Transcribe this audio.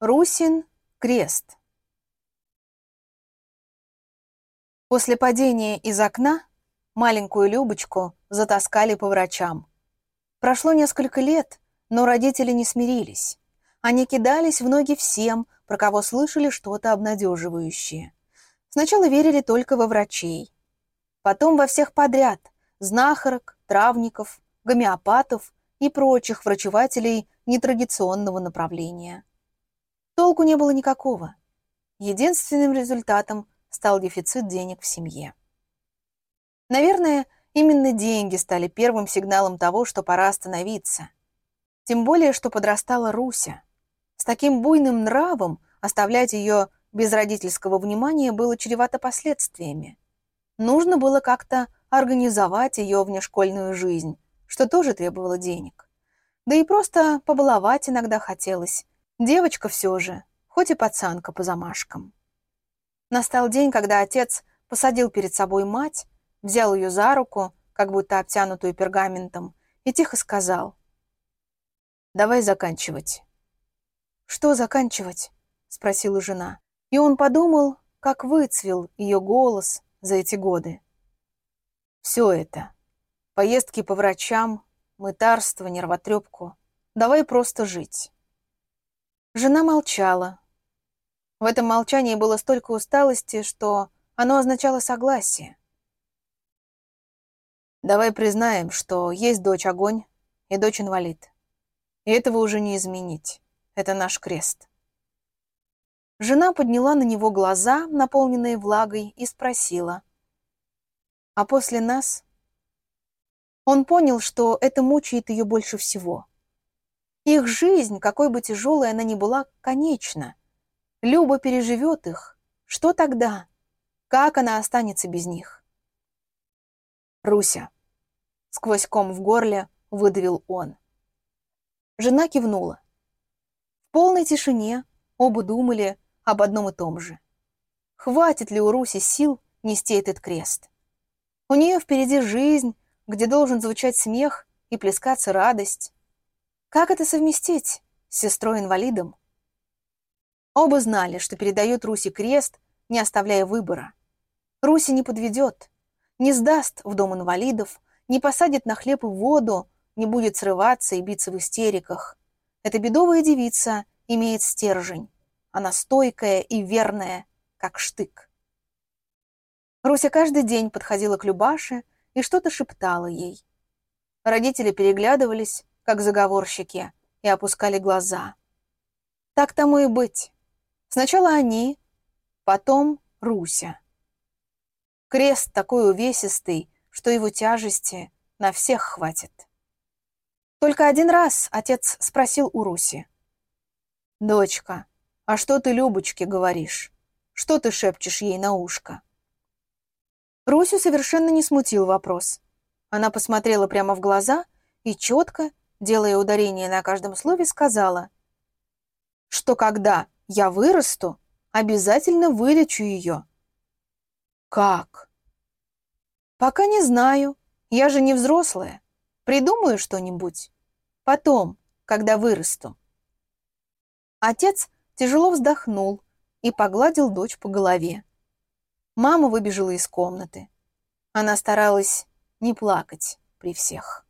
Русин крест. После падения из окна маленькую Любочку затаскали по врачам. Прошло несколько лет, но родители не смирились. Они кидались в ноги всем, про кого слышали что-то обнадеживающее. Сначала верили только во врачей. Потом во всех подряд – знахарок, травников, гомеопатов и прочих врачевателей нетрадиционного направления. Толку не было никакого. Единственным результатом стал дефицит денег в семье. Наверное, именно деньги стали первым сигналом того, что пора остановиться. Тем более, что подрастала Руся. С таким буйным нравом оставлять ее без родительского внимания было чревато последствиями. Нужно было как-то организовать ее внешкольную жизнь, что тоже требовало денег. Да и просто побаловать иногда хотелось, Девочка все же, хоть и пацанка по замашкам. Настал день, когда отец посадил перед собой мать, взял ее за руку, как будто обтянутую пергаментом, и тихо сказал. «Давай заканчивать». «Что заканчивать?» — спросила жена. И он подумал, как выцвел ее голос за эти годы. «Все это. Поездки по врачам, мытарство, нервотрепку. Давай просто жить». Жена молчала. В этом молчании было столько усталости, что оно означало согласие. Давай признаем, что есть дочь огонь и дочь инвалид. И этого уже не изменить. Это наш крест. Жена подняла на него глаза, наполненные влагой, и спросила. А после нас? Он понял, что это мучает ее больше всего. Их жизнь, какой бы тяжелой она ни была, конечна. Люба переживет их. Что тогда? Как она останется без них? «Руся!» — сквозь ком в горле выдавил он. Жена кивнула. В полной тишине оба думали об одном и том же. Хватит ли у Руси сил нести этот крест? У нее впереди жизнь, где должен звучать смех и плескаться радость. Как это совместить с сестрой-инвалидом? Оба знали, что передают Руси крест, не оставляя выбора. Руси не подведет, не сдаст в дом инвалидов, не посадит на хлеб и воду, не будет срываться и биться в истериках. Эта бедовая девица имеет стержень. Она стойкая и верная, как штык. Руся каждый день подходила к Любаше и что-то шептала ей. Родители переглядывались, как заговорщики, и опускали глаза. Так тому и быть. Сначала они, потом Руся. Крест такой увесистый, что его тяжести на всех хватит. Только один раз отец спросил у Руси. «Дочка, а что ты Любочке говоришь? Что ты шепчешь ей на ушко?» Русю совершенно не смутил вопрос. Она посмотрела прямо в глаза и четко делая ударение на каждом слове, сказала, что когда я вырасту, обязательно вылечу ее. Как? Пока не знаю. Я же не взрослая. Придумаю что-нибудь. Потом, когда вырасту. Отец тяжело вздохнул и погладил дочь по голове. Мама выбежала из комнаты. Она старалась не плакать при всех.